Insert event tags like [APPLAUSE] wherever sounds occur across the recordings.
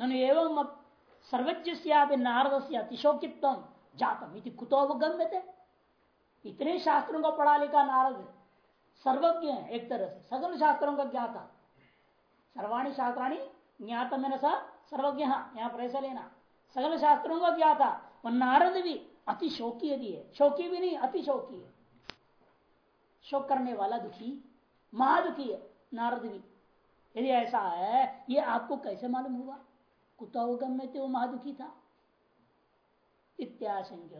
ननु एवं सर्वज्ञ नारद से अतिशोकित्व जातम इति कुतोवगम्य थे इतने शास्त्रों को पढ़ा लिखा नारद सर्वज्ञ है एक तरह से। सगल शास्त्रों का ज्ञाता। सर्वाणी शास्त्राणी ज्ञात में सा? सर्वज्ञ यहाँ पर ऐसा लेना। सगल शास्त्रों का ज्ञाता। और नारद भी अति शोकी यदि है। शोकी भी नहीं अति शोकी है। शोक करने वाला दुखी, महादुखी है। नारद भी। यदि ऐसा है, ये आपको कैसे मालूम हुआ? कुतावगम में तो वो महादुखी था। इत्याशंक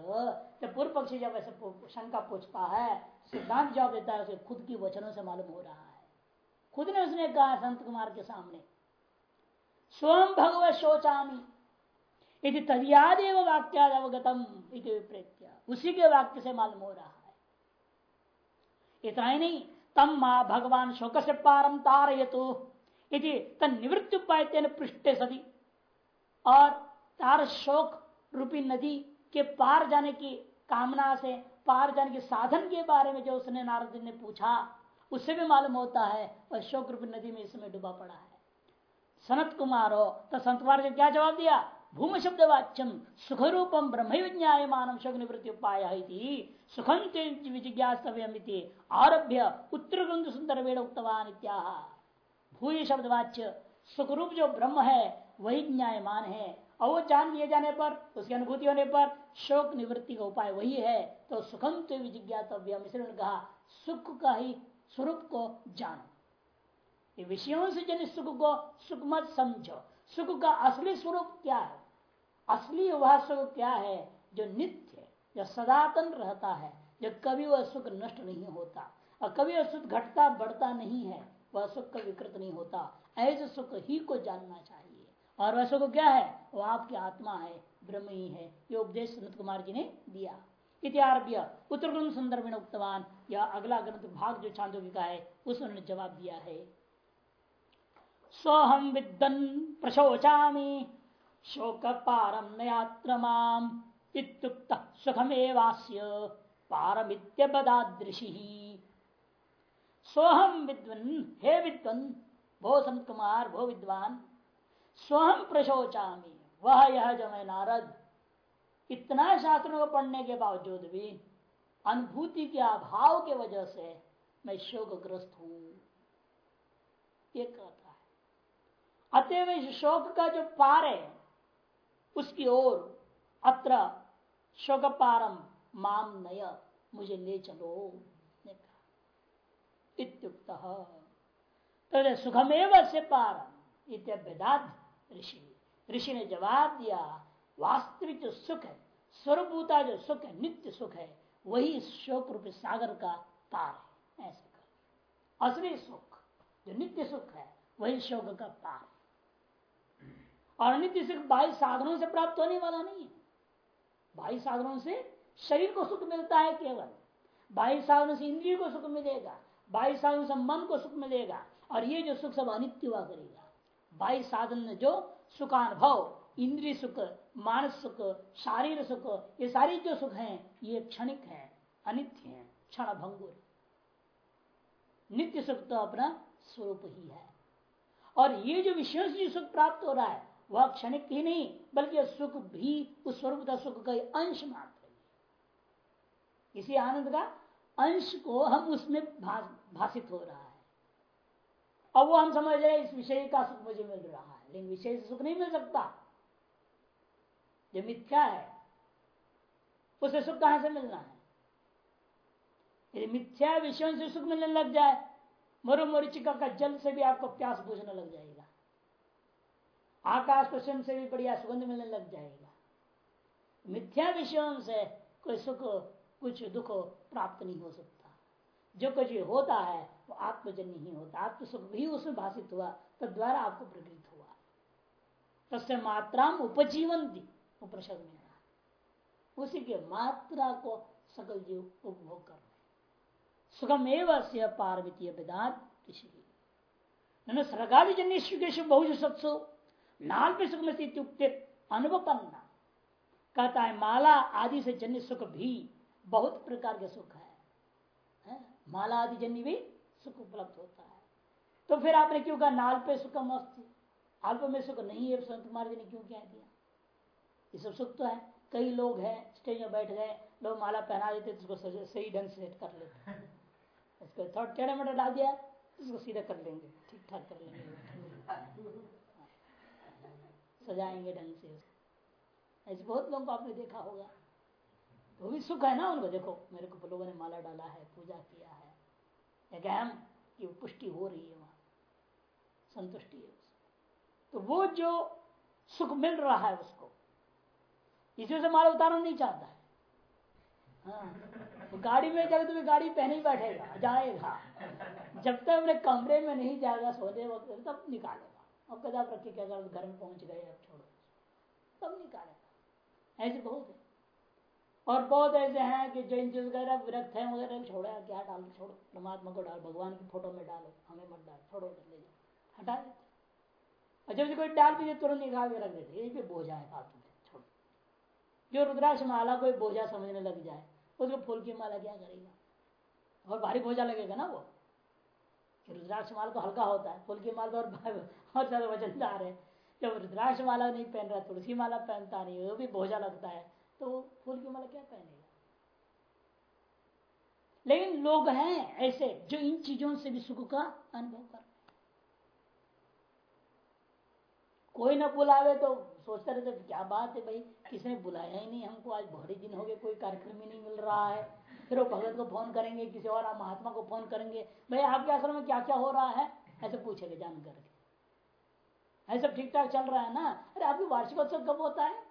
पूर्व पक्षी जब ऐसे शंका पूछता है, सिद्धांत जवाब देता है उसे, खुद की वचनों से मालूम हो रहा है। खुद ने उसने कहा, संत कुमार के सामने, स्वयं भगवत शोचामी। यदि तदियादेव वाक्याद अवगतम विप्रेत्या। उसी के वाक्य से मालूम हो रहा है। इतना ही नहीं, तम माँ भगवान शोक से पारम तार तो तन निवृत्ति उपाय पृष्ठ सदी और तार शोक रूपी नदी के पार जाने की कामना से, पार जाने के साधन के बारे में जो उसने नारद ने पूछा उससे भी मालूम होता है, वह शोक रूपी नदी में इसमें डूबा पड़ा है। सनत कुमार हो तो संत कुमार ने क्या जवाब दिया? भूम शब्द वाच्यम सुख रूपम ब्रह्म विज्ञाय मानव शोक निवृत्ति उपाय सुखम विजिज्ञास्तव्यम आरभ्य उत्तर ग्रंथ सुंदर वेद उक्तवान भूय शब्द वाच्य, सुखरूप जो ब्रह्म है वही न्यायमान है। और वो जान लिए जाने पर, उसकी अनुभूति होने पर, शोक निवृत्ति का उपाय वही है। तो सुखम तो विजिज्ञातव्यम इसलिए कहा, सुख का ही स्वरूप को जानो। विषयों से जन सुख को सुख मत समझो। सुख का असली स्वरूप क्या है? असली वह सुख क्या है जो नित्य जो सदातन रहता है, जो कभी वह सुख नष्ट नहीं होता। और कभी वह सुख घटता, बढ़ता नहीं है, वह सुख का विकृत नहीं होता। ऐसे सुख ही को जानना चाहिए। और वह सुख क्या है? वो आपकी आत्मा है, ब्रह्म ही। है ये उपदेश सनत कुमार जी ने दिया। इतिहार्य उत्तर ग्रंथ संदर्भ उक्तवान। या अगला ग्रंथ भाग जो चांदो का है, उस उन्होंने जवाब दिया है। सोहम विद्वन प्रशोचा शोक पारम नयात्रमाम इत्युक्त सुखमेवास्य पारमित्य बदादृशि सोहम विद्वन, हे विद्वन, भो संत कुमार, भो विद्वान। स्वयं प्रशोचामी। वह यह जो मैं नारद, इतना शास्त्रों को पढ़ने के बावजूद भी, अनुभूति के अभाव के वजह से मैं शोकग्रस्त हूँ। ये कहता है। अतएव इस शोक का जो पार है, उसकी ओर अत्र शोक पारम माम नय, मुझे ले चलो, ने कहा। इत्युक्त तो सुखमेव से पारम इत्यभ्यदात ऋषि ऋषि ने जवाब दिया, वास्तविक जो सुख है स्वरूपता जो सुख है, नित्य सुख है, वही शोक रूप सागर का पार है, ऐसे कर असली सुख, जो नित्य सुख है, वही शोक का पार और नित्य सुख बाह्य साधनों से प्राप्त होने वाला नहीं है। बाह्य साधनों से शरीर को सुख मिलता है केवल। बाह्य साधनों से इंद्रियों को सुख मिलेगा। बाह्य साधनों से मन को सुख मिलेगा। और ये जो सुख सब अनित्य हुआ करेगा। बाह्य साधन जो सुखानुभव इंद्रिय सुख, मानस सुख शारीर सुख, ये सारी जो सुख हैं, ये क्षणिक है, अनित्य है क्षण भंगुर नित्य सुख तो अपना स्वरूप ही है। और ये जो विषयों से सुख प्राप्त हो रहा है, वह क्षणिक ही नहीं, बल्कि सुख भी उस स्वरूप का सुख का अंश मात्र है। इसी आनंद का अंश को हम उसमें भाषित हो रहा है। अब वो हम समझ रहे इस विषय का सुख मुझे मिल रहा है, लेकिन विषय से सुख नहीं मिल सकता। जो मिथ्या है। उसे सुख कहाँ से मिलना है? यदि मिथ्या विषयों से सुख मिलने लग जाए मरु मरीचिका का जल से भी आपको प्यास बुझने लग जाएगा। आकाश प्रश्न से भी बढ़िया सुगंध मिलने लग जाएगा। मिथ्या विषयों से कोई सुख, कुछ दुख प्राप्त नहीं हो सकता। जो कुछ होता है वो आत्मजन्य ही होता आत्म सुख भी उसमें भाषित हुआ तो द्वारा आपको प्रकृत हुआ। तस्य मात्रा उपजीवन दी उपनिषद में उसी के मात्रा को सकल जीव उपभोग कर रहे सुखम एवं से पार्वतीय वेदांत सरगादि जन्य बहु सत्सु नाल पे सुख में अनुपन्ना कहता है माला आदि से जन्य सुख भी बहुत प्रकार के सुख है, है? माला आदि जन्य भी सुख उपलब्ध होता है। तो फिर आपने क्यों कहा नाल पे सुखम अस्थि अल्प में सुख नहीं है संत कुमार जी ने क्यों क्या दिया? ये सब सुख तो है। कई लोग हैं स्टेज में बैठ गए लोग माला पहना देते तो उसको सही ढंग से कर लेते [LAUGHS] उसको थोड़ा टेढ़े मेढ़े डाल दिया उसको सीधा कर लेंगे ठीक ठाक कर लेंगे। [LAUGHS] सजाएँगे ढंग से। ऐसे बहुत लोगों को आपने देखा होगा। तो भी सुख है ना उनको? देखो, मेरे को लोगों ने माला डाला है, पूजा किया है। अहम की पुष्टि हो रही है वहाँ। संतुष्टि है उसको तो वो जो सुख मिल रहा है उसको, इसी से माला उतारना नहीं चाहता है। हाँ तो गाड़ी में जाए तो भी गाड़ी पहने ही बैठेगा, जाएगा। जब तक अपने कमरे में नहीं जाएगा सोने वक्त तब निकालेगा। और कदा रखे क्या घर में पहुँच गए, अब छोड़ो। तब निकालेगा। ऐसे बहुत है। और बहुत ऐसे हैं कि जो इन चीज़ वगैरह विरक्त है वगैरह छोड़ा क्या डाल, छोड़ो। परमात्मा को डाल, भगवान की फ़ोटो में डालो। हमें मत डाल, छोड़ो ले जाओ। हटा देते अच्छा जब कोई डाल भी तुरंत निकाल के रख देते यही पे बोझा है फालतू छोड़ो। जो रुद्राक्ष माला कोई बोझा समझने लग जाए, उसको फूल की माला क्या करेगा? और भारी बोझा लगेगा ना वो? रुद्राक्ष माल तो हल्का होता है, फूल की माल तो और [LAUGHS] और ज़्यादा वजनदार है। जब रुद्राक्ष माला नहीं पहन रहा, तुलसी माला पहनता नहीं, वो भी बोझा लगता है। तो फूल की माला क्या पहनेगा लेकिन लोग हैं ऐसे जो इन चीज़ों से भी सुख का अनुभव कर कोई ना बुलावे तो सोचते रहते क्या बात है भाई, किसने बुलाया ही नहीं हमको? आज बहुत दिन हो गए, कोई कार्यक्रम ही नहीं मिल रहा है। फिर वो भगत को फ़ोन करेंगे, किसी और महात्मा को फ़ोन करेंगे भाई आपके आश्रम में क्या क्या हो रहा है? ऐसे पूछेंगे जान करके। ऐसा ठीक ठाक चल रहा है ना? अरे, आपकी वार्षिकोत्सव कब होता है?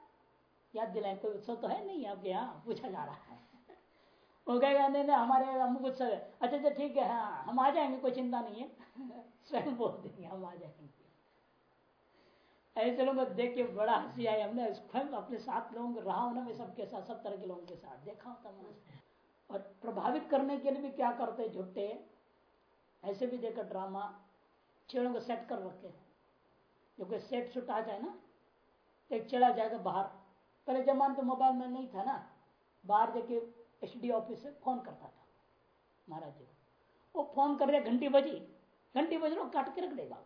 याद दिलाए, कोई उत्सव तो है नहीं आपके यहाँ? पूछा जा रहा है। वो कहेगा, नहीं नहीं, हमारे अमुक उत्सव है। अच्छा अच्छा ठीक है हाँ हम आ जाएँगे, कोई चिंता नहीं है। [LAUGHS] स्वयं बोल देंगे, हम आ जाएँगे। ऐसे लोगों को देख के बड़ा हँसी आई हमने, स्वयं अपने साथ लोगों को रहा ना मैं सबके साथ, सब तरह के लोगों के साथ देखा होता मैं और प्रभावित करने के लिए भी क्या करते झुट्टे ऐसे भी देखकर ड्रामा, चेड़ों को सेट कर रखे हैं। जो कोई सेट आ जाए ना तो एक चेड़ा जाएगा बाहर। पहले जमाने तो मोबाइल में नहीं था ना बाहर जाके एच डी ऑफ़िस से फ़ोन करता था महाराज जी वो फ़ोन कर रहे घंटी बजी। घंटी बज रहा काट के रख देगा।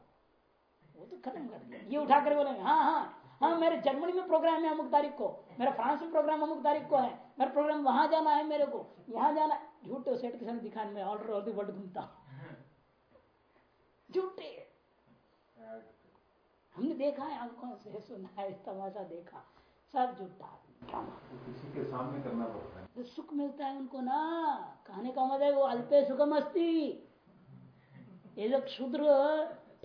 वो तो खत्म कर दिया। ये उठा कर बोलेंगे हाँ हाँ हाँ मेरे जर्मनी में प्रोग्राम है अमुक तारीख को मेरा फ्रांस में प्रोग्राम अमुक तारीख को है मेरा प्रोग्राम वहाँ जाना है मेरे को यहाँ जाना झूठे सेठ के सामने दिखाने में ऑर्डर ऑल वर्ल्ड घूमता झूठे। हमने देखा है आँखों से सुना है तमाशा देखा। सब झूठा किसी के सामने करना पड़ता है। तो सुख मिलता है उनको ना कहने का मतलब वो अल्पे सुखम अस्ती। ये जो क्षुद्र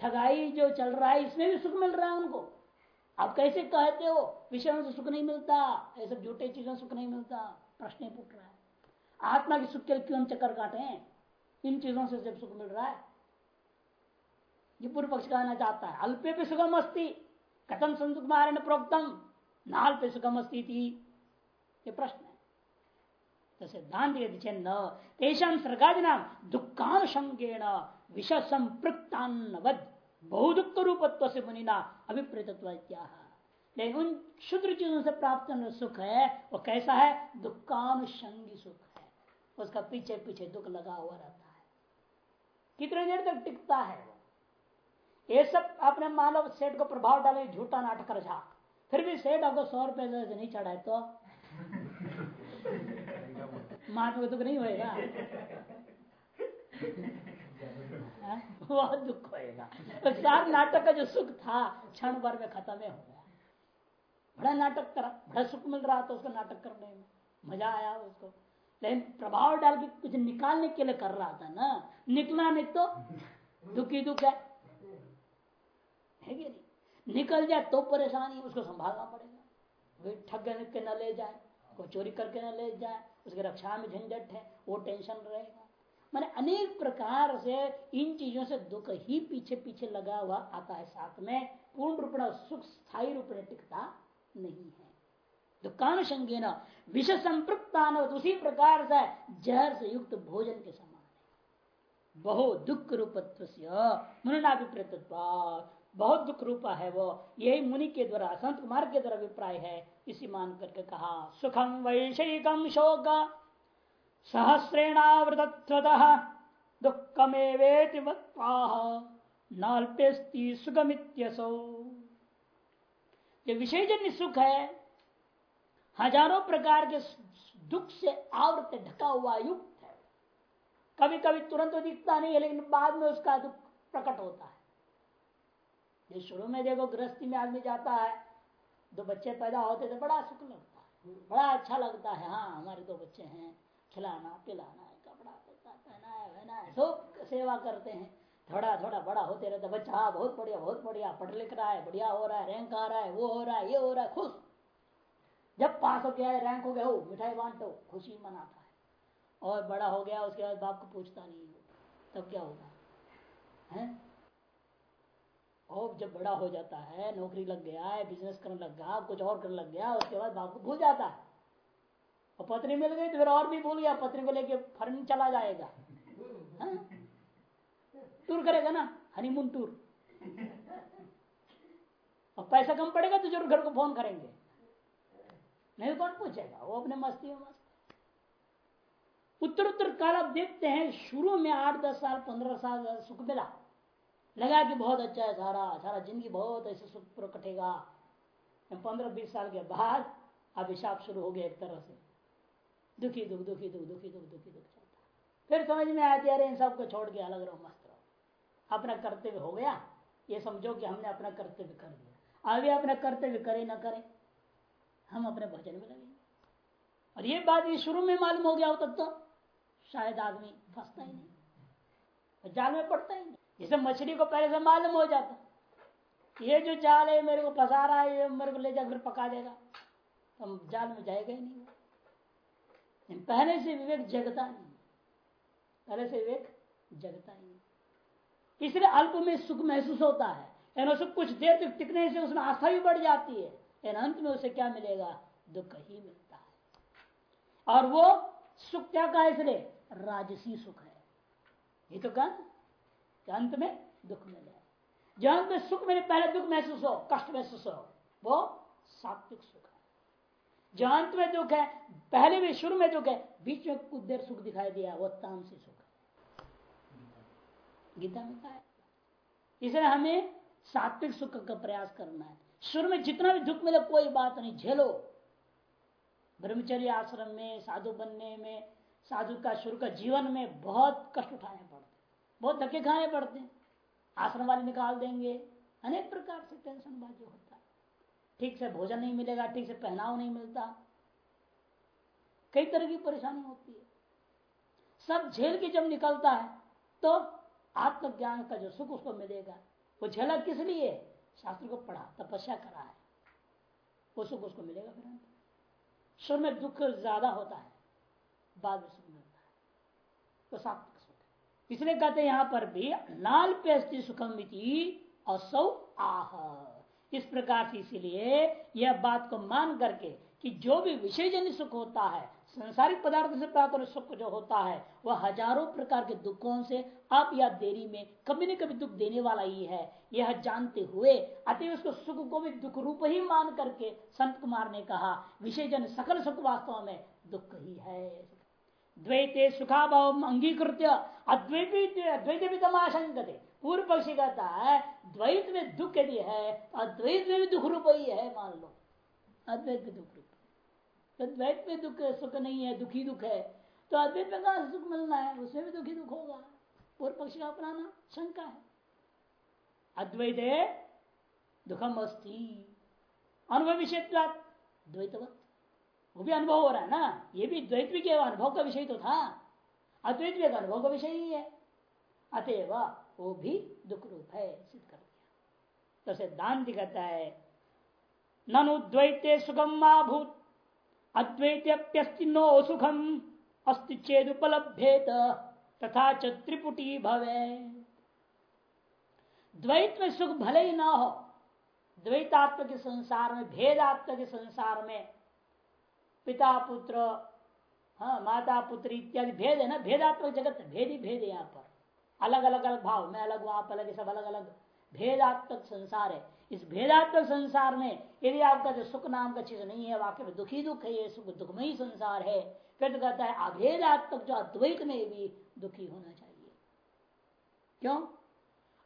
ठगाई जो चल रहा है इसमें भी सुख मिल रहा है उनको। आप कैसे कहते हो विषयों से सुख नहीं मिलता ये सब झूठे चीज़ों से सुख नहीं मिलता प्रश्न पूछ रहा है। आत्मा की सुख के लिए क्यों हम चक्कर काटे हैं? इन चीज़ों से जब सुख मिल रहा है। ये पूर्व पक्ष कहना चाहता है अल्पे भी सुखम अस्ती कथम संत कुमार ने प्रोक्तम। नाल पे सुखम अस्ती थी ये प्रश्न है। तो सिद्धांत यदि न तेषाम सर्गादि नाम दुखानुषंगेण विष संपृक्तान्नवद बहुदुख रूपत्व से मुनिना अभिप्रेतत्व लेकिन उन क्षुद्र चीज़ों से प्राप्त सुख है, वो कैसा है? दुखानुषंगी सुख है। उसका पीछे पीछे दुख लगा हुआ रहता है। कितने देर तक टिकता है ये सब आपने मानव सेठ को प्रभाव डाले, झूठा नाटक रचा। फिर भी सेठ आपको सौ रुपए से नहीं चढ़ाए तो महात्मा दुख नहीं होएगा। बहुत दुख होएगा। तो सार नाटक का जो सुख था, क्षण भर में खत्म हो गया। बड़ा नाटक करा, बड़ा सुख मिल रहा था उसको नाटक करने में। मज़ा आया उसको। लेकिन प्रभाव डाल के कुछ निकालने के लिए कर रहा था ना। निकला नहीं तो दुखी दुख है। नहीं? निकल जाए तो परेशानी उसको संभालना पड़ेगा। ठग के न ले जाए कोई चोरी करके न ले जाए, उसके रक्षा में झंझट है, वो टेंशन रहेगा। मैंने अनेक प्रकार से इन चीज़ों से दुख ही पीछे पीछे लगा हुआ आता है साथ में। पूर्ण रूप सुख, स्थायी रूप में टिकता नहीं है। दुकान संज्ञ न, विष संपृक्ता उसी प्रकार से जहर से युक्त भोजन के समान बहु दुख रूपत्व बहुत दुख रूपा है वो। यही मुनि के द्वारा, संत कुमार के द्वारा अभिप्राय है। इसी मान करके कहा सुखम वैषयिकम शोक सहस्रेणावृत दुखमेवेति नाल्पेस्ती सुगमित्यसो जो विषयजन्य सुख है। हज़ारों प्रकार के दुख से आवृत, ढका हुआ, युक्त है। कभी कभी तुरंत दिखता नहीं है, लेकिन बाद में उसका दुख प्रकट होता है। जो शुरू में देखो गृहस्थी में आदमी जाता है, दो बच्चे पैदा होते तो बड़ा सुख लगता है, बड़ा अच्छा लगता है। हाँ हमारे दो बच्चे हैं, खिलाना, पिलाना है कपड़ा पहना है वहना है, सब सेवा करते हैं। थोड़ा थोड़ा बड़ा होते रहता बच्चा हाँ बहुत बढ़िया बहुत बढ़िया, पढ़ लिख रहा है, बढ़िया हो रहा है, रैंक आ रहा है, वो हो रहा है, ये हो रहा है, खुश। जब पास हो गया है, रैंक हो गया हो मिठाई बांटो, खुशी मनाता है। और बड़ा हो गया, उसके बाद बाप को पूछता नहीं, तब क्या होगा? है? और जब बड़ा हो जाता है, नौकरी लग गया है बिज़नेस करने लग गया, कुछ और करने लग गया, उसके बाद बाप को भूल जाता है। और पत्नी मिल गई तो फिर और भी भूल गया, पत्नी को लेके फरन चला जाएगा। हाँ? टूर करेगा ना हनीमून टूर और पैसा कम पड़ेगा तो ज़रूर घर को फ़ोन करेंगे। नहीं तो कौन पूछेगा? वो अपने मस्ती में मस्त उत्तर उत्तर काल आप देखते हैं, शुरू में आठ दस साल, पंद्रह साल सुख मिला। लगा कि बहुत अच्छा है सारा सारा ज़िंदगी बहुत ऐसे सुख कटेगा पंद्रह बीस साल के बाद अभिशाप शुरू हो गया एक तरह से। दुखी दुख दुखी दुख दुखी दुख दुखी दुख चलता फिर समझ में आती अरे इन सबको छोड़ के अलग रहो, मस्त रहो। अपना कर्तव्य हो गया। ये समझो कि हमने अपना कर्तव्य कर दिया आगे अपना कर्तव्य करे ना करें, हम अपने भजन में लगेंगे। और ये बात ये शुरू में मालूम हो गया हो तब तो शायद आदमी फंसता ही नहीं। जाल में पड़ता ही। नहीं मछली को पहले से मालूम हो जाता ये जो जाल है, मेरे को फंसा रहा है, ये मेरे को ले जाकर पका देगा। तो जाल में जाएगा ही नहीं। पहले से विवेक जगता नहीं पहले से विवेक जगता नहीं। इसलिए अल्प में सुख महसूस होता है। उसे कुछ देर तक टिकने से उसमें आस्था भी बढ़ जाती है। यानी अंत में उसे क्या मिलेगा? दुख ही मिलता है। और वो सुख क्या का इसलिए राजसी सुख है। ये तो कहा अंत में दुख मिले। जो अंत में सुख मिले, पहले दुख महसूस हो, कष्ट महसूस हो, वो सात्विक सुख है। जो अंत में दुख है, पहले भी शुरू में दुख है, बीच में कुछ देर सुख दिखाई दिया, वो तामसी सुख है। गीता में कहा इसलिए हमें सात्विक सुख का प्रयास करना है। शुरू में जितना भी दुख मिले, कोई बात नहीं, झेलो। ब्रह्मचर्य आश्रम में, साधु बनने में, साधु का, शुरू का जीवन में बहुत कष्ट उठाने पड़ते बहुत धक्के खाने पड़ते हैं। आश्रम वाले निकाल देंगे। अनेक प्रकार से टेंशन बाजी होता है। ठीक से भोजन नहीं मिलेगा, ठीक से पहनाव नहीं मिलता। कई तरह की परेशानी होती है। सब झेल के जब निकलता है तो आत्मज्ञान का जो सुख उसको मिलेगा। वो झेला किस लिए? शास्त्र को पढ़ा, तपस्या करा है। वो सुख उसको मिलेगा फिर शुरू में दुख ज़्यादा होता है, बाद में सुख मिलता है। तो सात्विक इसलिए कहते हैं यहाँ पर भी लाल पे अस्थि सुखम असौ आह। इस प्रकार से इसीलिए यह बात को मान करके कि जो भी विषयजन्य सुख होता है, संसारिक पदार्थ से प्राप्त सुख जो होता है, वह हज़ारों प्रकार के दुखों से अब या देरी में कभी न कभी दुख देने वाला ही है। यह जानते हुए अतः उसको सुख को भी दुख रूप ही मान करके संत कुमार ने कहा विषयजन सकल सुख वास्तव में दुख ही है। द्वैते सुखाभाव अंगीकृत अद्वैत अद्वैत भी तमाशंकते पूर्व पक्षी कहता है द्वैत में दुख यदि है अद्वैत में भी दुख रूप ही है मान लो। अद्वैत में दुख रूप तो द्वैत में दुख, सुख नहीं है, दुखी दुख है तो अद्वैत में कहा सुख मिलना है? उसमें भी दुखी दुख होगा। पूर्व पक्षी का अपनाना शंका है। अद्वैत दुखम अस्थि अनुभव विषय द्वैतवत। वो भी अनुभव हो रहा है ना? ये भी द्वैत भी क्या अनुभव का विषय तो था। अद्वैत भी अनुभव का विषय ही है। अतएव वो भी दुख रूप है, सिद्ध कर दिया। तो सिद्धांत कहता है, ननु द्वैते सुगम भूत अद्वैत्यस्ति नो सुखम, अस्ति चेद उपलब्धेत तथा च त्रिपुटी भवे द्वैत में सुख भले ही ना हो द्वैतात्म के संसार में भेदात्म के संसार में पिता पुत्र हाँ माता पुत्र इत्यादि भेद है ना? भेदात्मक जगत भेद ही भेद है यहाँ पर। अलग अलग अलग भाव, में अलग हूँ आप अलग सब अलग अलग भेदात्मक संसार है। इस भेदात्मक संसार में यदि आपका जो सुख नाम का चीज़ नहीं है वाक्य में दुखी दुख है, ये सुख दुखमयी संसार है, फिर तो कहता है, अभेदात्मक जो अद्वैत में भी दुखी होना चाहिए। क्यों?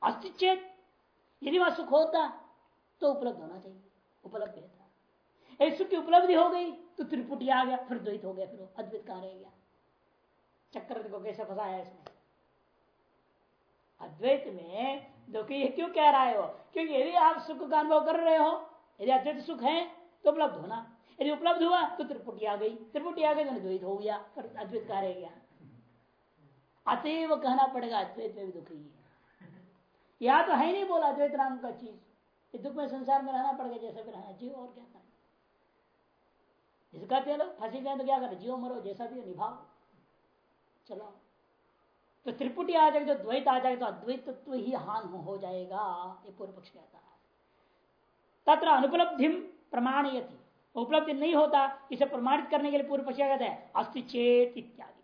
अस्तिचेत यदि वह सुख होता तो उपलब्ध होना चाहिए। उपलब्ध था सुख की उपलब्धि हो गई तो त्रिपुटी आ गया, फिर द्वैत हो गया, फिर अद्वैत कहा रह गया? चक्र को कैसे फंसाया इसमें अद्वैत में देखिए ये क्यों कह रहा है वो? क्योंकि यदि आप सुख का अनुभव कर रहे हो, यदि अद्वैत सुख है तो उपलब्ध होना। यदि उपलब्ध हुआ तो त्रिपुटी आ गई। त्रिपुटी आ गई तो द्वैत हो गया, फिर अद्वैत कहा रह गया? अतएव कहना पड़ेगा, अद्वैत में भी दुखी है। या तो है नहीं बोला अद्वैत नाम का चीज़। दुख में संसार में रहना पड़ेगा, जैसे भी रहना जीव और क्या करना इसका चलो फंसी जाए तो क्या करे? जियो मरो, जैसा भी निभाओ। चलो। तो त्रिपुटी आ जाएगी तो द्वैत आ जाएगा तो अद्वैत तत्व ही हान हो जाएगा, ये पूर्व पक्ष कहता है। तत्र अनुपलब्धि प्रमाण उपलब्धि नहीं होता, इसे प्रमाणित करने के लिए पूर्व पक्ष कहते हैं? अस्ति चेत इत्यादि।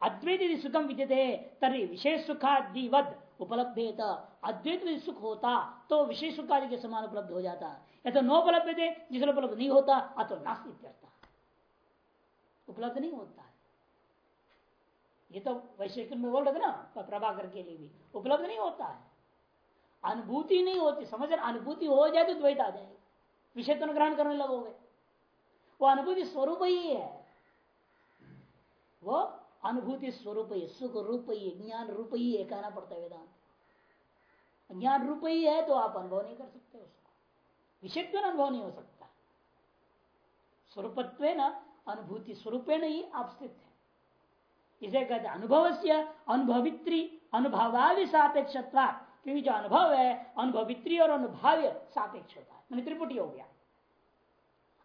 अद्वैत यदि सुखम विद्यते तरी विशेष सुखादिवद उपलब्ध अद्वैत यदि सुख होता तो विशेष सुखादि के समान उपलब्ध हो जाता। या तो नोपलब्ध थे जिसमें उपलब्ध नहीं होता, अतो नास्ती उपलब्ध नहीं होता है। ये तो वैश्विक में बोल रहे थे ना प्रभाकर के लिए भी। उपलब्ध नहीं होता है। अनुभूति नहीं होती। समझ अनुभूति हो जाए तो द्वैत आ जाएगा। विषय तो ग्रहण करने लगोगे। वो अनुभूति स्वरूप ही है। वो अनुभूति स्वरूप ही सुख रूप ही ज्ञान रूप ही है, कहना पड़ता है वेदांत। ज्ञान रूप ही है तो आप अनुभव नहीं कर सकते उसको। विषय अनुभव नहीं हो सकता? स्वरूपत्व ना अनुभूति स्वरूप ही आप स्थित है। इसे कहते अनुभव से अनुभवित्री अनुभावी सापेक्ष क्योंकि जो अनुभव है, अनुभवित्री और अनुभाव्य सापेक्ष होता है त्रिपुटी हो गया।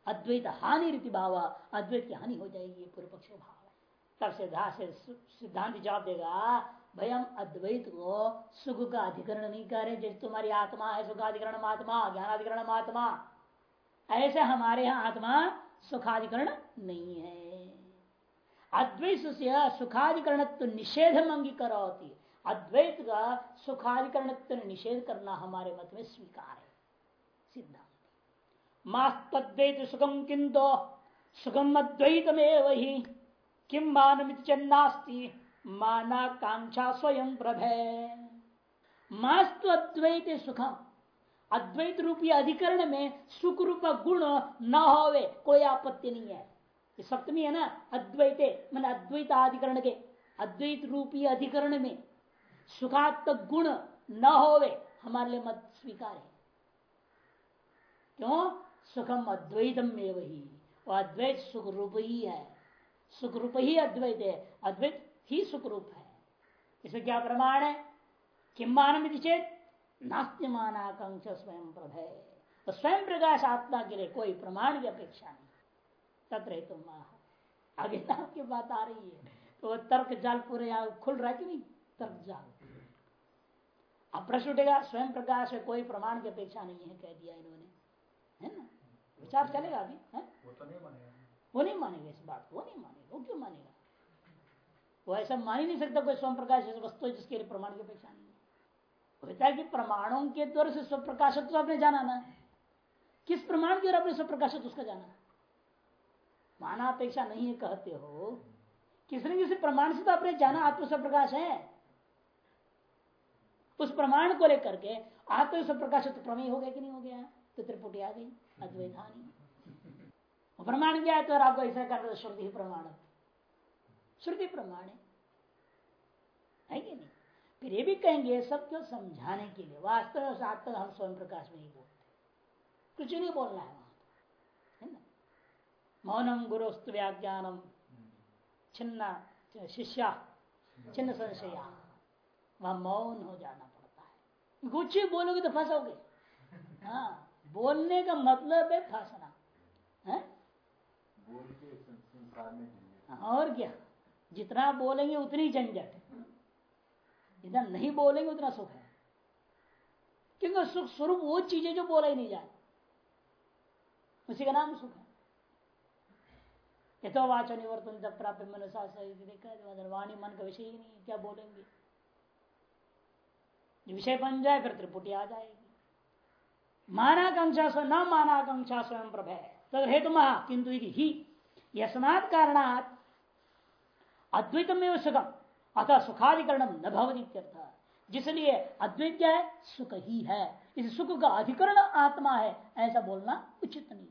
अद्वैत हानि रीति भाव, अद्वैत की हानि हो जाएगी पूर्व पक्ष भाव तब से सिद्धांत जवाब देगा भाई हम अद्वैत को सुख का अधिकरण नहीं कर रहे जैसे तुम्हारी आत्मा है, सुखाधिकरण आत्मा, ज्ञानाधिकरण आत्मा। ऐसे हमारे यहाँ आत्मा सुखाधिकरण नहीं है। अद्वैत से सुखाधिकरण निषेध अंगीकार होती अद्वैत का सुखाधिकरण निषेध करना हमारे मत में स्वीकार है। सिद्धांत। मास्तद्वैत सुखम किंतु? सुखम अद्वैत में वही किम मानमित चन्नास्ती? मानाकांक्षा स्वयं प्रभे। मास्तु अद्वैत सुखम अद्वैत रूपी अधिकरण में सुख रूप गुण न होवे, कोई आपत्ति नहीं है। ये सप्तमी है ना, अद्वैते, मन अद्वैत अधिकरण के अद्वैत रूपी अधिकरण में सुखात्मक गुण न होवे, हमारे लिए मत स्वीकार है। क्यों? सुखम अद्वैतम में वही वो अद्वैत सुख रूप ही है। सुख रूप ही अद्वैत है, अद्वैत ही सुख रूप है। इसमें क्या प्रमाण है? किम मान चेत? नास्त्यमान आकांक्षा स्वयं प्रभय तो स्वयं प्रकाश आत्मा के लिए कोई प्रमाण की अपेक्षा नहीं। तत्र तो आगे नाम की बात आ रही है। तो तर्क जाल पूरे यहाँ खुल रहा है कि नहीं? तर्क जाल। अब प्रश्न उठेगा स्वयं प्रकाश है कोई प्रमाण की अपेक्षा नहीं है कह दिया इन्होंने। है ना? विचार चलेगा अभी है? वो तो नहीं मानेगा। वो नहीं मानेगा इस बात वो नहीं मानेगा वो क्यों मानेगा? वो ऐसा मान ही नहीं सकता कोई स्वयं प्रकाश वस्तु जिसके लिए प्रमाण की अपेक्षा नहीं होता कि प्रमाणों के द्वारा से स्वप्रकाशत्व आपने जाना ना। किस प्रमाण के द्वारा अपने स्वप्रकाशत्व उसका जाना? माना मानापेक्षा नहीं है कहते हो। किस न किसी प्रमाण से तो आपने जाना आत्म स्वप्रकाश है। उस प्रमाण को लेकर के आत्म तो प्रमेय हो गया कि नहीं हो गया? तो त्रिपुटी आ गई अद्वैधानी प्रमाण क्या है? तो आपको ऐसा कर श्रुति प्रमाण। श्रुति प्रमाण है कि नहीं? फिर ये भी कहेंगे सब क्यों समझाने के लिए? वास्तव में साथ तक हम स्वयं प्रकाश में ही बोलते। कुछ नहीं बोलना है वहाँ है ना? मौनम गुरुस्तु व्याज्ञानम छिन्ना शिष्या छिन्न संशया। वहाँ मौन हो जाना पड़ता है। कुछ ही बोलोगे तो फंसोगे। हाँ बोलने का मतलब है फंसना है? और क्या? जितना बोलेंगे उतनी झंझट। जितना नहीं बोलेंगे उतना सुख है। क्योंकि सुख स्वरूप वो चीज़ें जो बोला ही नहीं जाए। उसी का नाम सुख है। यथो वाचो निवर्तन जब प्राप्त मनसा वाणी मन का विषय ही नहीं क्या बोलेंगे? विषय बन जाए, फिर त्रिपुटी आ जाएगी। मानाकांक्षा स्व न मानाकांक्षा स्वयं प्रभय तद हेतु महा, किंतु ही। यस्मात् कारणात अद्वैतम सुखम। अतः सुखाधिकरण न भवती जिसलिए अद्वैत क्या है, सुख ही है। इस सुख का अधिकरण आत्मा है, ऐसा बोलना उचित नहीं।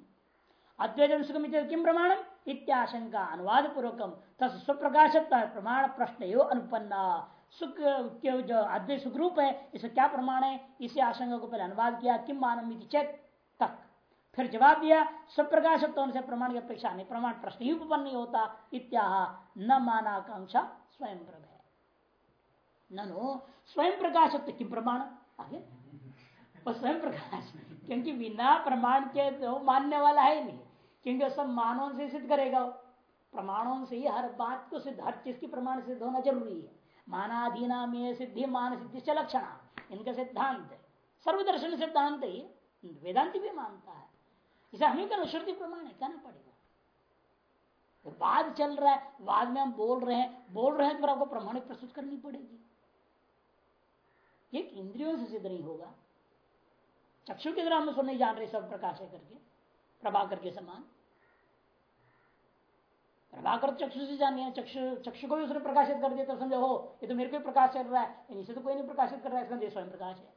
अद्वैत सुख किम प्रमाणम? इत्याशंका अनुवाद पूर्वकम तस् स्वप्रकाश प्रमाण प्रश्न यो अनुपन्ना। सुख के जो अद्वैत सुख रूप है इसे क्या प्रमाण है? इसी आशंका को पहले अनुवाद किया किम मानम चेत तक। फिर जवाब दिया स्वप्रकाश से प्रमाण की अपेक्षा नहीं, प्रमाण प्रश्न ही उपन्न नहीं होता। इत्याह न मानाकांक्षा स्वयं प्रभ ननु, स्वयं प्रकाशत्व किम प्रमाण? आगे। स्वयं प्रकाश। क्योंकि बिना प्रमाण के तो मानने वाला है नहीं। क्योंकि सब मानव से सिद्ध करेगा प्रमाणों से ही हर बात को सिद्ध, हर चीज़ की प्रमाण सिद्ध होना ज़रूरी है। मानाधीना में सिद्धि, मान सिद्धि से लक्षण इनका सिद्धांत है। सर्वदर्शन सिद्धांत ही वेदांति भी मानता है। इसे हमें क्या श्रुति प्रमाण है? कहना पड़ेगा? तो बाद चल रहा है बाद में हम बोल रहे हैं, बोल रहे हैं तो आपको प्रमाणिक प्रस्तुत करनी पड़ेगी। एक इंद्रियों से सिद्ध नहीं होगा। चक्षु के तरह हम सुन नहीं जान रहे, सब प्रकाश है करके, प्रभाकर के समान। प्रभाकर चक्षु से जानिए, चक्षु चक्षु को भी उसने प्रकाशित कर दिया तो समझो हो ये तो मेरे को प्रकाश चल रहा है इसे तो कोई नहीं प्रकाशित कर रहा है, इसका स्वयं प्रकाश है।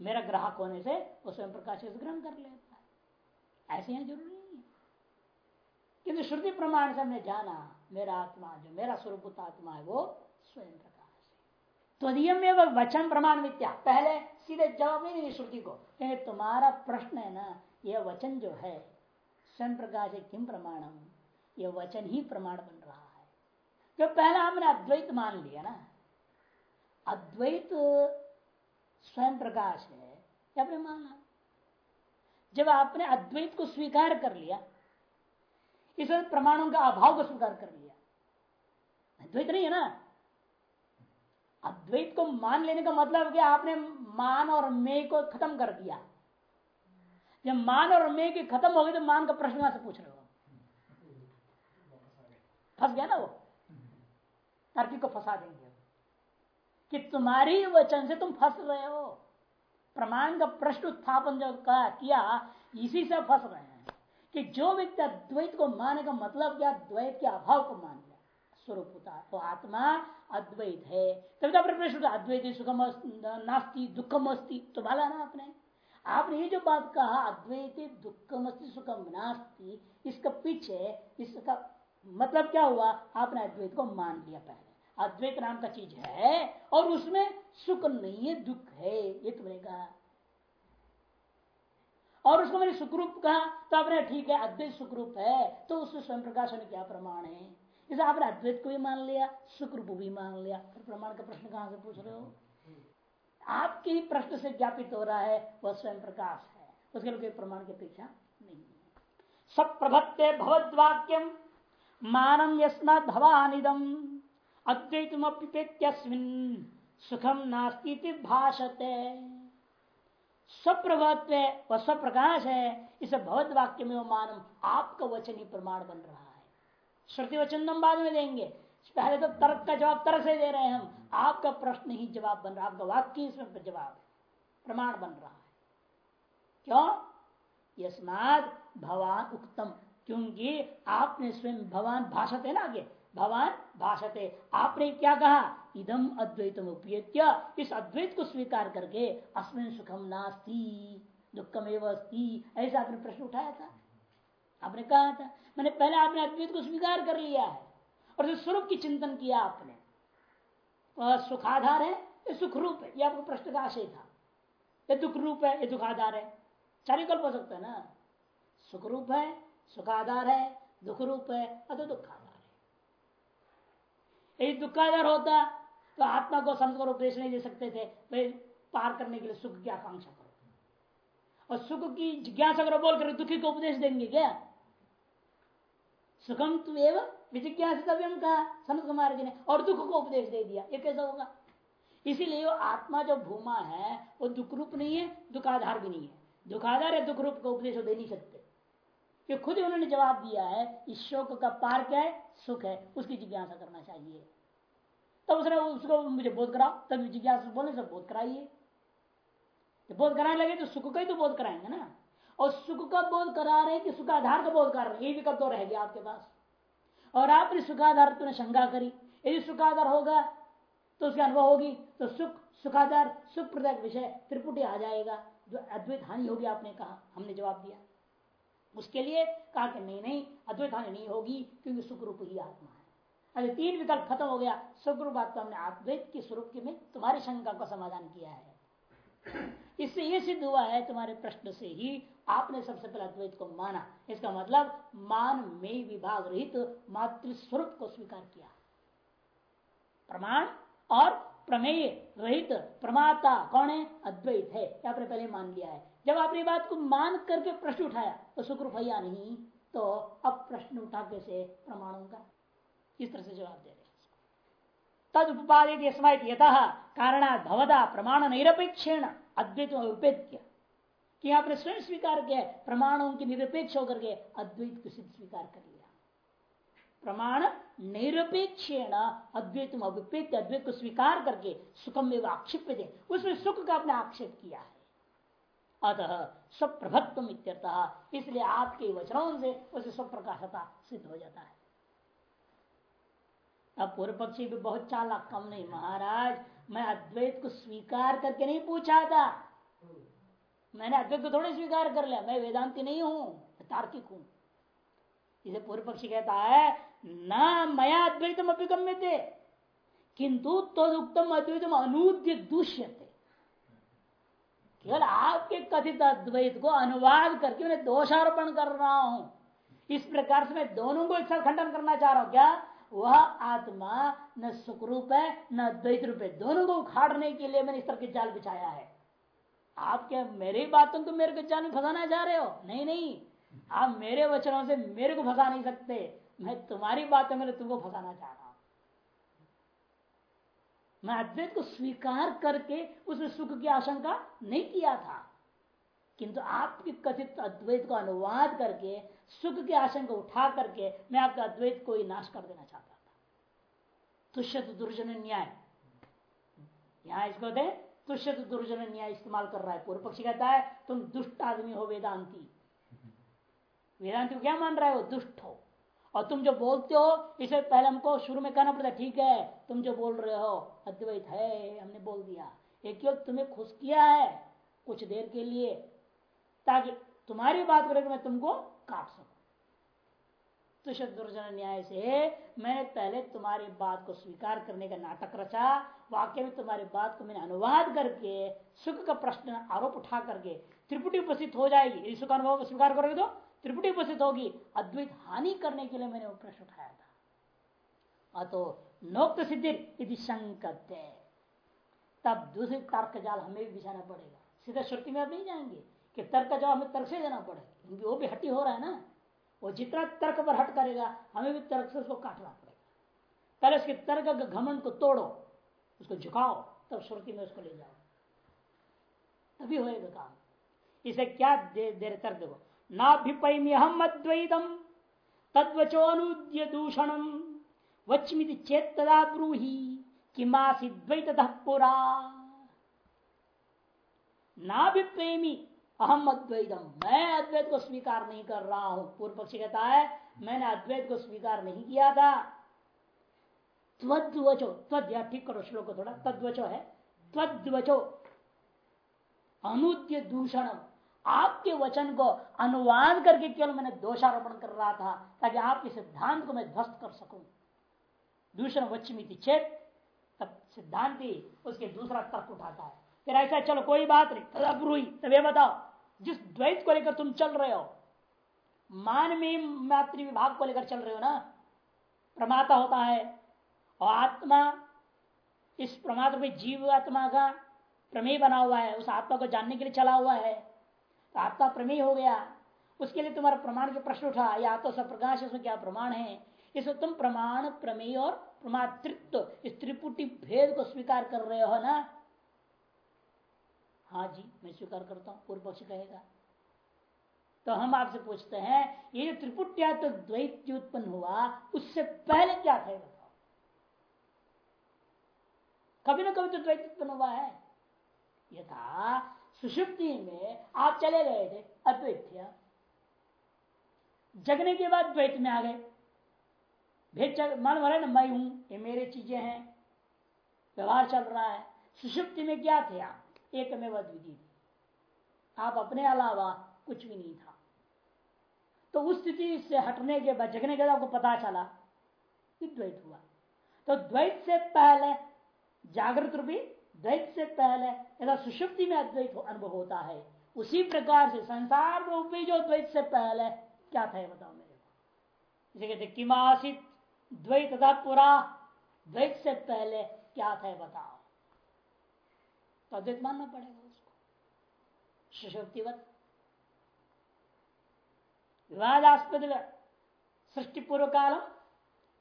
मेरा ग्राहक होने से वो स्वयं प्रकाश ग्रहण कर लेता है। ऐसे यहाँ ज़रूरी नहीं है। किंतु श्रुति प्रमाण से हमने जाना, मेरा आत्मा जो मेरा स्वरूप आत्मा है, वो स्वयं प्रकाश है तो वचन प्रमाण मित्या पहले सीधे जवाब नहीं श्रुति को। तुम्हारा प्रश्न है ना, यह वचन जो है स्वयं प्रकाश है किम प्रमाणम? यह वचन ही प्रमाण बन रहा है। जो पहला हमने अद्वैत मान लिया ना, अद्वैत स्वयं प्रकाश है आपने माना। जब आपने अद्वैत को स्वीकार कर लिया, इस प्रमाणों का अभाव को स्वीकार कर लिया। अद्वैत नहीं है ना अद्वैत को मान लेने का मतलब क्या? आपने मान और मे को खत्म कर दिया। जब मान और मे की खत्म हो गई तो मान का प्रश्न से पूछ रहे हो? फंस गया ना वो? तर्की को फंसा देंगे। कि तुम्हारी वचन से तुम फंस रहे हो। प्रमाण का प्रश्न उत्थापन जो किया, इसी से फंस रहे हैं। कि जो व्यक्ति अद्वैत को माने का मतलब क्या? द्वैत के अभाव को मान। स्वरूप होता है। तो आत्मा अद्वैत है। तभी तो अपने प्रश्न अद्वैत सुखम नास्ती, दुखम अस्ती तो भाला ना आपने। आपने ये जो बात कहा, अद्वैत, दुखम अस्ती सुखम नास्ती, इसका पीछे, इसका मतलब क्या हुआ? आपने अद्वैत को मान लिया पहले। अद्वैत नाम का चीज़ है और उसमें सुख नहीं है, दुख है, ये तुमने कहा। और उसको मैंने सुखरूप कहा तो आपने ठीक है, अद्वैत सुखरूप है तो उससे स्वयं प्रकाश होने क्या प्रमाण है? इसे आपने अद्वैत को भी मान लिया, शुक्र को भी मान लिया, फिर प्रमाण का प्रश्न कहाँ से पूछ रहे हो? आपके ही प्रश्न से ज्ञापित हो रहा है, वह स्वयं प्रकाश है। उसके लिए प्रमाण की अपेक्षा नहीं है। सब प्रभत्ते भगवद्वाक्यम मानम यस्माद भवानिदम अद्वैतमप्यस्मिन सुखम नास्ती भाषते। स्वप्रभत्व व स्वप्रकाश है, इस भगवत वाक्य में वो मानम आपका वचन ही प्रमाण बन रहा है श्रुति वचन हम बाद में देंगे। पहले तो तर्क का जवाब तर्क से दे रहे हैं हम। आपका प्रश्न ही जवाब बन रहा, आपका वाक्य इसमें जवाब प्रमाण बन रहा है। क्यों? यस्माद भवान उक्तम। क्योंकि आपने स्वयं भगवान भाषते ना आगे। भगवान भाषते। आपने क्या कहा? इदम अद्वैतम उपयुक्त्य इस अद्वैत को स्वीकार करके अस्मिन सुखम नास्ती दुखम एवं ऐसा आपने प्रश्न उठाया था। आपने कहा था, मैंने पहले आपने अद्वैत को स्वीकार कर लिया है, और जो स्वरूप की चिंतन किया आपने, वह सुखाधार है, ये सुख रूप है, ये आपको प्रश्न का आशय था। ये दुख रूप है, ये दुखाधार है चार विकल्प हो सकता है ना? सुख रूप है, सुखाधार है, दुख रूप है, अतो दुखाधार है। यदि दुखाधार होता तो आत्मा को समझ कर उपदेश नहीं दे सकते थे, भाई पार करने के लिए सुख की आकांक्षा करो। और सुख की जिज्ञासा करो बोल कर दुखी को उपदेश देंगे क्या? सुखम तु एवं विजिज्ञासितव्यम कहा सनत कुमार जी ने और दुख को उपदेश दे दिया। ये कैसा होगा? इसीलिए वो आत्मा जो भूमा है, वो दुख रूप नहीं है, दुखाधार भी नहीं है। दुखाधार है दुख रूप का उपदेश दे नहीं सकते। ये खुद ही उन्होंने जवाब दिया है, इस शोक का पार क्या है? सुख है। उसकी जिज्ञासा करना चाहिए। तब उसने उसको मुझे बोध कराओ। तब जिज्ञासा बोले से बोध कराइए। बोध कराने लगे तो सुख का ही तो बोध कराएँगे ना? और सुख का बोध करा रहे कि सुख आधार का बोध कर रहे ये विकल्प तो रह गया आपके पास? और आपने सुखाधार तुमने शंका करी। यदि सुखाधार होगा तो उसकी अनुभव होगी तो सुख, सुखाधार सुख प्रदायक विषय त्रिपुटी आ जाएगा। जो अद्वैत हानि होगी आपने कहा, हमने जवाब दिया। उसके लिए कहा कि नहीं नहीं, अद्वैत हानि नहीं होगी, क्योंकि सुख रूप ही आत्मा है। अरे, तीन विकल्प खत्म हो गया। सुख रूप आत्मा हमने अद्वैत के स्वरूप के में तुम्हारी शंका का समाधान किया है। इससे यह सिद्ध हुआ है, तुम्हारे प्रश्न से ही आपने सबसे पहले अद्वैत को माना। इसका मतलब मान में विभाग रहित मातृ स्वरूप को स्वीकार किया। प्रमाण और प्रमेय रहित प्रमाता कौन है? अद्वैत है। आपने पहले मान लिया है। जब आपने बात को मान करके प्रश्न उठाया तो शुक्र भैया नहीं तो अब प्रश्न उठा कैसे प्रमाणों का इस तरह से जवाब दे रहे तद उपादित समय यतः कारणा भवदा प्रमाण निरपेक्षेण अद्वैत उपेद्य कि आपने स्वयं स्वीकार किया प्रमाणों की निरपेक्ष होकर के अद्वैत को सिद्ध स्वीकार कर लिया। प्रमाण निरपेक्षेण, अद्वैत अभिपेत अद्वैत को स्वीकार करके सुखम में आक्षेप दे। उसमें सुख का आपने आक्षेप किया है। अतः स्वप्रभत्व इसलिए आपके वचनों से उसे स्वप्रकाशता सिद्ध हो जाता है। अब पूर्व पक्षी भी बहुत चालाक, कम नहीं। महाराज, मैं अद्वैत को स्वीकार करके नहीं पूछा था। मैंने अद्वैत को थोड़े स्वीकार कर लिया, मैं वेदांति नहीं हूँ तार्किक हूँ। इसे पूर्व पक्षी कहता है, न मया अद्वैतम अभिगम्य थे किंतु तदुक्तम अद्वैतम अनूद्य दूष्य थे केवल आपके कथित अद्वैत को अनुवाद करके मैं दोषारोपण कर रहा हूँ। इस प्रकार से मैं दोनों को एक साथ खंडन करना चाह रहा हूँ। क्या? वह आत्मा न सुख रूप है, न द्वैत रूप है। दोनों को उखाड़ने के लिए मैंने इस तरह के जाल बिछाया है। आप क्या मेरी बातों को मेरे को जान फंसाना चाह रहे हो? नहीं नहीं। आप मेरे वचनों से मेरे को फंसा नहीं सकते। मैं तुम्हारी बातों में तुमको फंसाना चाह रहा हूँ। मैं अद्वैत को स्वीकार करके उसमें सुख की आशंका नहीं किया था। किंतु आपके कथित अद्वैत को अनुवाद करके, सुख की आशंका उठा करके मैं आपका अद्वैत को ही नाश कर देना चाहता था। तुष्यत दुर्जन न्याय। यहाँ इसको दे तुष्यत दुर्जन न्याय इस्तेमाल कर रहा है। पूर्व पक्षी कहता है, तुम दुष्ट आदमी हो वेदांती। वेदांति को क्या मान रहा है? वो दुष्ट हो। और तुम जो बोलते हो, इसे पहले हमको शुरू में कहना पड़ता ठीक है, तुम जो बोल रहे हो, अद्वैत है, हमने बोल दिया। एक तुम्हें खुश किया है कुछ देर के लिए, ताकि तुम्हारी बात करके मैं तुमको काट सकू। तो दुर्जन न्याय से मैंने पहले तुम्हारी बात को स्वीकार करने का नाटक रचा वाक्य में तुम्हारी बात को मैंने अनुवाद करके, सुख का प्रश्न आरोप उठा करके त्रिपुटी उपस्थित हो जाएगी। यदि सुख अनुभव को स्वीकार करोगे तो त्रिपुटी उपस्थित होगी। अद्वैत हानि करने के लिए मैंने वो प्रश्न उठाया था। अतो नोक्त सिद्धि यदि संकत। तब दूसरी तर्क जाल हमें भी बिछाना पड़ेगा। सीधा श्रुति में अब नहीं जाएँगे कि तर्क जवाब हमें तर्क से देना पड़ेगा, क्योंकि वो भी हटी हो रहा है ना। वो जितना तर्क पर हट करेगा, हमें भी तर्क से उसको काटना पड़ेगा। पहले उसके तर्क घमंड को तोड़ो। उसको झुकाओ, तब श्रुति में उसको ले जाओ। तभी होएगा काम। इसे क्या दे तर्क देखो नाभिपैमी हम अद्वैतम तद्वचो अनुद्य दूषणम। वचमित चेत तदा ब्रूही कि मासी द्वैत पुरा। नाभिप्रेमी अहम अद्वैतम मैं अद्वैत को स्वीकार नहीं कर रहा हूँ। पूर्व पक्षी कहता है, मैंने अद्वैत को स्वीकार नहीं किया था। त्वद्वचो, त्वद या ठीक करो श्लोक थोड़ा तद्वचो है, त्वद्वचो। अनुद्य दूषण आपके वचन को अनुवाद करके केवल मैंने दोषारोपण कर रहा था, ताकि आपके सिद्धांत को मैं ध्वस्त कर सकूँ। दूषण वचमिति चेत, तब सिद्धांति उसके दूसरा तर्क उठाता है। फिर ऐसा, चलो कोई बात नहीं तब रुई तब ये बताओ, जिस द्वैत को लेकर तुम चल रहे हो मान में मातृ विभाग को लेकर चल रहे हो ना, प्रमाता होता है और आत्मा, इस प्रमात्र में जीव आत्मा का प्रमेय बना हुआ है, उस आत्मा को जानने के लिए चला हुआ है। तो आत्मा प्रमेय हो गया। उसके लिए तुम्हारा प्रमाण के प्रश्न उठा, या तो सब प्रकाश इसमें क्या प्रमाण है? इसमें तुम प्रमाण, प्रमेय और प्रमातृत्व, इस त्रिपुटी भेद को स्वीकार कर रहे हो ना? हाँ जी, मैं स्वीकार करता हूँ, पूर्व पक्ष कहेगा। तो हम आपसे पूछते हैं, ये जो त्रिपुटिया तो द्वैत जो उत्पन्न हुआ, उससे पहले क्या था? कभी ना कभी तो द्वैत उत्पन्न हुआ है। यथा सुषुप्ति में आप चले गए थे, अद्वैत जगने के बाद द्वैत में आ गए। भेद मान रहे ना, मैं हूँ, ये मेरे चीज़ें हैं। व्यवहार चल रहा है। सुषुप्ति में क्या थे आप? एक में द्वितीय आप अपने अलावा कुछ भी नहीं था। तो उस स्थिति से हटने के बाद, जगने के बाद आपको पता चला कि द्वैत हुआ। तो द्वैत से पहले जागृत रूपी द्वैत से पहले यदा सुषुप्ति में अद्वैत अनुभव होता है। उसी प्रकार से संसार रूपी जो द्वैत से पहले, क्या था बताओ मेरे को? इसे कहते किमासित द्वैत तथा पुरा द्वैत से पहले, क्या था बताओ? तो अद्वैत मानना पड़ेगा उसको। सुषुप्तिवत। विवादास्पद सृष्टि पूर्व कालम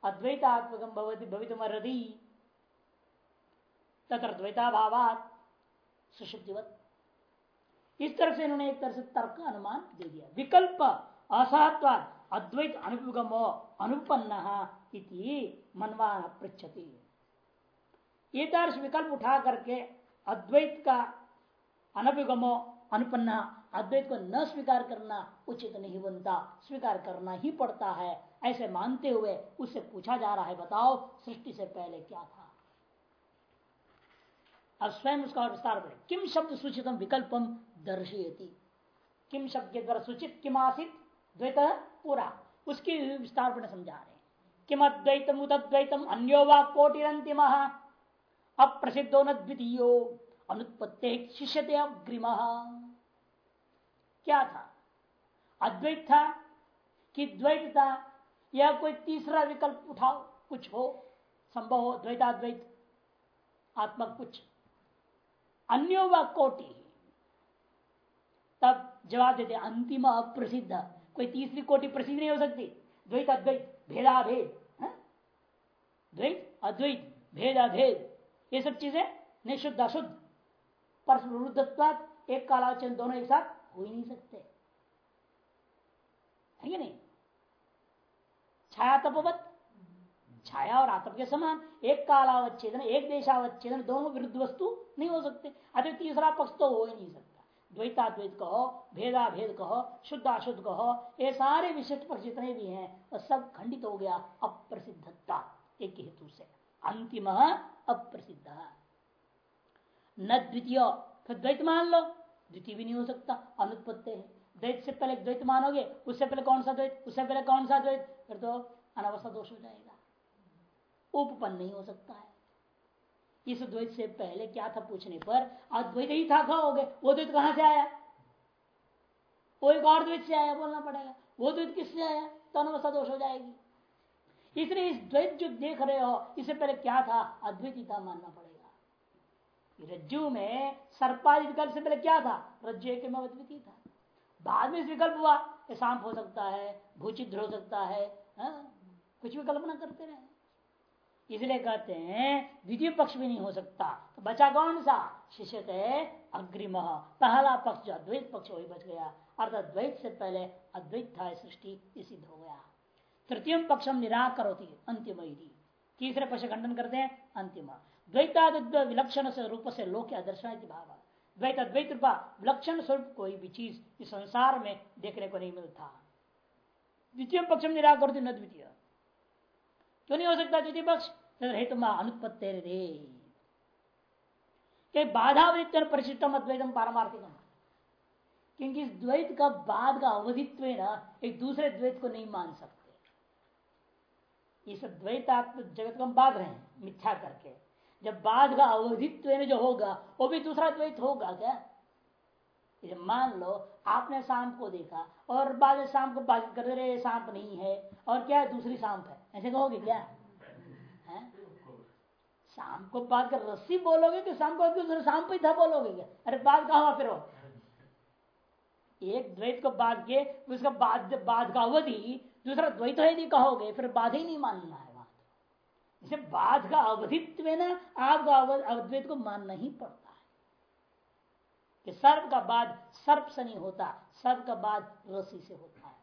अद्वैतात्मक भवती भवितुमरदी तथा द्वैताभावात सुषुप्तिवत इस तरह से इन्होंने एक तरह से तर्क अनुमान दे दिया। विकल्प असहत्वाद अद्वैत अनुपगमो अनुपन्न मनवान पृछति ये विकल्प उठा करके अद्वैत का अनभिगमो अनुपन्न, अद्वैत को न स्वीकार करना उचित नहीं बनता, स्वीकार करना ही पड़ता है। ऐसे मानते हुए उससे पूछा जा रहा है, बताओ सृष्टि से पहले क्या था? अब स्वयं उसका विस्तार करें। किम शब्द सूचितम विकल्पम दर्शयती। किम शब्द के द्वारा सूचित, किम आसित, द्वैत, पूरा। उसकी विस्तार पर समझा रहे किम अद्वैतम उद्वैतम अन्यो वा कोटिरंतिम अप्रसिद्धो न द्वितीयो। अनुत्पत्ति शिष्यते अग्रिम। क्या था? अद्वैत था कि द्वैत था? या कोई तीसरा विकल्प उठाओ? कुछ हो, संभव हो, द्वैताद्वैत आत्मा कुछ। अन्यो व कोटि। तब जवाब देते, अंतिम अप्रसिद्ध। कोई तीसरी कोटि प्रसिद्ध नहीं हो सकती। द्वैत अद्वैत, भेदाभेद द्वैत अद्वैत भेद ये सब चीज़ें निशुद्ध, अशुद्ध। पर एक कालाचन दोनों एक साथ हो ही नहीं सकते। है नहीं? छाया तपवत छाया और आतप के समान, एक कालावच्छेदन, एक देशावच्छेदन, दोनों विरुद्ध वस्तु नहीं हो सकते। अरे तीसरा पक्ष तो हो ही नहीं सकता। द्वैताद्वैत कहो भेदा भेद कहो शुद्ध अशुद्ध कहो, ये सारे विशिष्ट पक्ष जितने भी हैं वो सब खंडित हो गया अप्रसिद्धता एक हेतु से। अंतिम अप्रसिद्ध। न द्वितीय, फिर द्वैत मान लो। द्वितीय भी नहीं हो सकता, अनुत्पत्ति है। द्वैत से पहले द्वैत मानोगे, उससे पहले कौन सा द्वैत, उससे पहले कौन सा द्वैत? फिर तो अनावस्था दोष हो जाएगा। उपपन्न नहीं हो सकता है। इस द्वैत से पहले क्या था पूछने पर? अद्वैत ही था कहोगे वो द्वैत कहाँ से आया? वो एक और द्वैत से आया, बोलना पड़ेगा। वो द्वैत किससे आया? तो अनवस्था दोष हो जाएगी। इसलिए इस द्वैत जो देख रहे हो, इससे पहले क्या था? अद्वैत ही था, मानना पड़ेगा। रज्जु में सर्पादि विकल्प से पहले क्या था? रज्जु एक अद्वितीय था। बाद में विकल्प हुआ सांप हो सकता है भूचिद्र हो सकता है, हा? कुछ भी कल्पना करते रहे। इसलिए कहते हैं, द्वितीय पक्ष भी नहीं हो सकता। तो बचा कौन सा? शिष्य अग्रिम। पहला पक्ष जो अद्वैत पक्ष वही बच गया। अर्थात द्वैत से पहले अद्वैत था सृष्टि सिद्ध हो गया। तृतीय पक्ष हम निराकर होती है अंतिम तीसरे पक्ष खंडन करते हैं, अंतिम। द्वैताद विलक्षण से रूप से लोक दर्शन भाव द्वैत द्वैत रूपा विलक्षण स्वरूप कोई भी चीज़ इस संसार में देखने को नहीं मिलता। द्वितीय पक्ष में निराकर न द्वितीय। क्यों नहीं हो सकता द्वितीय पक्ष। हेतु अनुत्पत्ति रे बाधा परिशिष्टम अद्वैतम पारमार्थिकम। क्योंकि इस द्वैत का बाद का अवधित्व ना, एक दूसरे द्वैत को नहीं मान सकते। इस द्वैतात्म जगत को हम बाध रहे हैं, मिथ्या करके। जब बाद का अवधित्व जो होगा, वो भी दूसरा द्वैत होगा क्या? मान लो, आपने सांप को देखा और बाद सांप को बात कर रहे सांप नहीं है। और क्या है? दूसरी सांप है। ऐसे कहोगे क्या? सांप को बात कर रस्सी बोलोगे कि सांप को दूसरे सांप ही था बोलोगे क्या? अरे बात कहा फिर हो एक द्वैत को बात के उसका बाद बाद का अवधि दूसरा द्वैत है यदि कहोगे, फिर बाध ही नहीं मानना है इसे बाध का अवधित्व ना आपका अद्वैत को मानना ही पड़ता कि सर्व का बाद सर्प से नहीं होता सर्व का बाद रसी से होता है।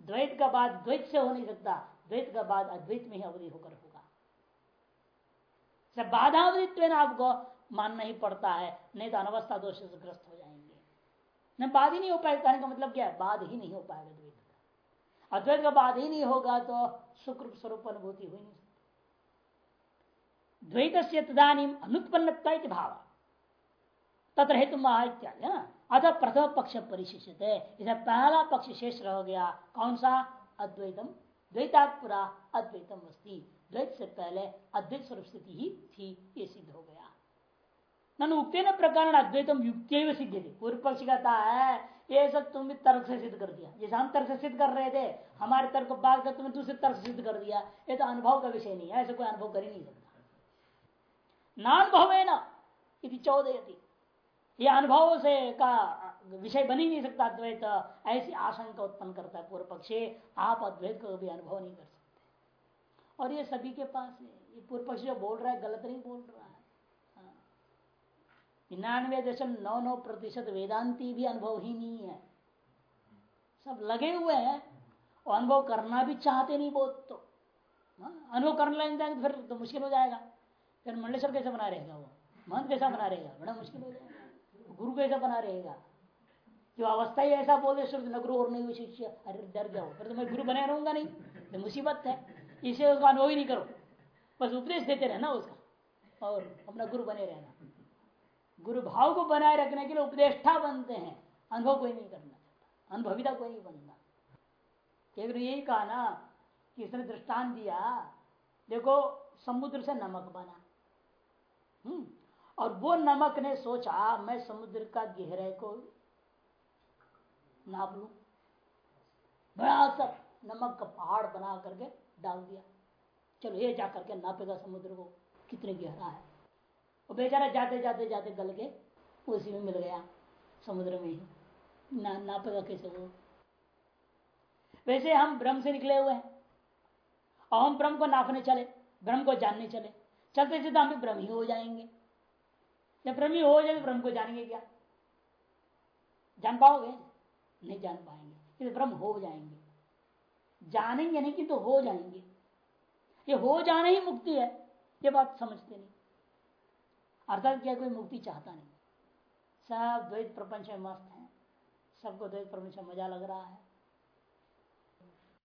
द्वैत का बाद द्वैत से हो नहीं सकता, द्वैत का बाद अद्वैत में ही अवधि होकर होगा। बाधा अवधित्व आपको, मानना ही पड़ता है, नहीं तो अनवस्था दोष से ग्रस्त हो जाएँगे। न बाद ही नहीं हो पाएगा, कहने का मतलब क्या है? बाद ही नहीं हो पाएगा द्वैत का। अद्वैत का बाद ही नहीं होगा तो शुक्र स्वरूप अनुभूति हुई नहीं द्वैत से तदानी अनुत्पन्न भाव। तत्र हेतु इत्यादि है? अतः प्रथम पक्ष परिशिष्ट है इसे पहला पक्ष शेष रह गया। कौन सा? अद्वैतम। द्वैतात्पुरा अद्वैतम वस्ती द्वैत से पहले अद्वैत स्वरूप स्थिति ही थी, ये सिद्ध हो गया। नन उक्ते न प्रकार अद्वैतम युक्त सिद्ध थी पूर्व पक्ष कहता है, ये सब तुम भी तर्क से सिद्ध कर दिया। जैसे हम तर्क से सिद्ध कर रहे थे, हमारे तर्क बात कर तुमने दूसरे तर्क सिद्ध कर दिया। ये तो अनुभव का विषय नहीं है, ऐसे कोई अनुभव कर ही नहीं सकता। नानुभव ना चौदह ये अनुभव से का विषय बन ही नहीं सकता अद्वैत ऐसी आशंका उत्पन्न करता है पूर्व पक्षी। आप अद्वैत को भी अनुभव नहीं कर सकते। और ये सभी के पास है। ये पूर्व पक्षी जो बोल रहा है गलत नहीं बोल रहा है। हाँ। निन्यानवे दशम नौ नौ प्रतिशत वेदांति भी अनुभव ही नहीं है। सब लगे हुए हैं। और अनुभव करना भी चाहते नहीं बहुत तो। हाँ, अनुभव करने लग जाएँगे तो फिर तो मुश्किल हो जाएगा। फिर मंडलेश्वर कैसे बना रहेगा वो? मन कैसा बना रहेगा? बड़ा मुश्किल हो जाएगा। गुरु कैसा बना रहेगा? जो अवस्था ही ऐसा बोल दे न गुरु और नहीं शिष्य अरे डर जाओ, फिर तो मैं गुरु बने रहूँगा नहीं। तो मुसीबत है। इसे उसका अनुभव ही नहीं करो। बस उपदेश देते रहना उसका। और अपना गुरु बने रहना। गुरु भाव को बनाए रखने के लिए उपदेष्टा बनते हैं। अनुभव कोई नहीं करना चाहता। अनुभविता कोई नहीं बनना। यही कहा ना कि इसने दृष्टान दिया। देखो, समुद्र से नमक बना। हम्म और वो नमक ने सोचा, मैं समुद्र का गहरे को नाप लू। बड़ा सा नमक का पहाड़ बना करके डाल दिया। चलो ये जा करके नापेगा समुद्र को, कितने गहरा है। और बेचारा जाते जाते जाते गल के उसी में मिल गया, समुद्र में ही। ना, नापेगा कैसे वो? वैसे हम ब्रह्म से निकले हुए हैं, और हम ब्रह्म को नापने चले, ब्रह्म को जानने चले। चलते चलते हम भी ब्रह्म ही हो जाएँगे। जब ब्रह्म हो जाए तो ब्रह्म को जानेंगे क्या? जान पाओगे? नहीं जान पाएँगे। ब्रह्म हो जाएँगे। जानेंगे नहीं कि तो हो जाएँगे। ये हो जाना ही मुक्ति है, ये बात समझते नहीं। अर्थात क्या, कोई मुक्ति चाहता नहीं। सब द्वैत प्रपंच में मस्त है। सबको द्वैत प्रपंच में मज़ा लग रहा है।